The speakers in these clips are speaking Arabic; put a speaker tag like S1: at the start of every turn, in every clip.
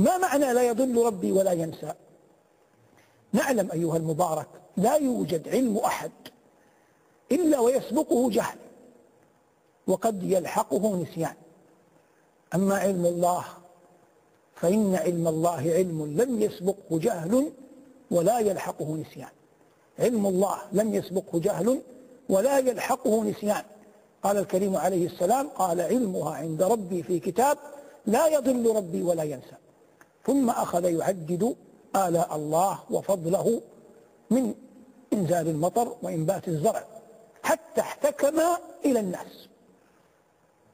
S1: ما معنى لا يضل ربي ولا ينسى؟ نعلم أيها المبارك لا يوجد علم أحد إلا ويسبقه جهل وقد يلحقه نسيان. أما علم الله فإن علم الله علم لم يسبقه جهل ولا يلحقه نسيان. علم الله لم يسبقه جهل ولا يلحقه نسيان. قال الكريم عليه السلام قال علمها عند ربي في كتاب لا يضل ربي ولا ينسى. ثم أخذ يعدد آلاء الله وفضله من إنزال المطر وإنبات الزرع حتى احتكم إلى الناس.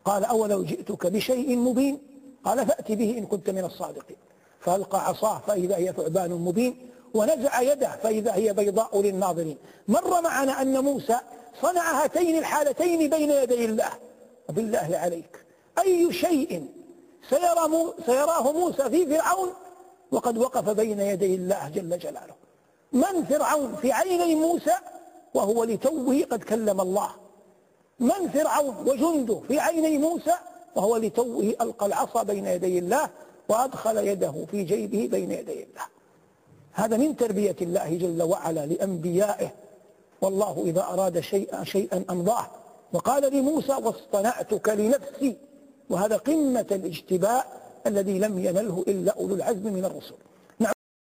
S1: قال أولو جئتك بشيء مبين؟ قال فأت به إن كنت من الصادقين. فألقى عصاه فإذا هي ثعبان مبين ونزع يده فإذا هي بيضاء للناظرين. مر معنا أن موسى صنع هاتين الحالتين بين يدي الله. وبالله عليك. أي شيء سيرى سيراه موسى في فرعون وقد وقف بين يدي الله جل جلاله. من فرعون في عيني موسى؟ وهو لتوه قد كلم الله. من فرعون وجنده في عيني موسى؟ وهو لتوه ألقى العصا بين يدي الله وأدخل يده في جيبه بين يدي الله. هذا من تربية الله جل وعلا لأنبيائه. والله إذا أراد شيئا شيئا أمضاه. وقال لموسى واصطنعتك لنفسي. وهذا قمة الاجتباء الذي لم ينله إلا أولو العزم من الرسل.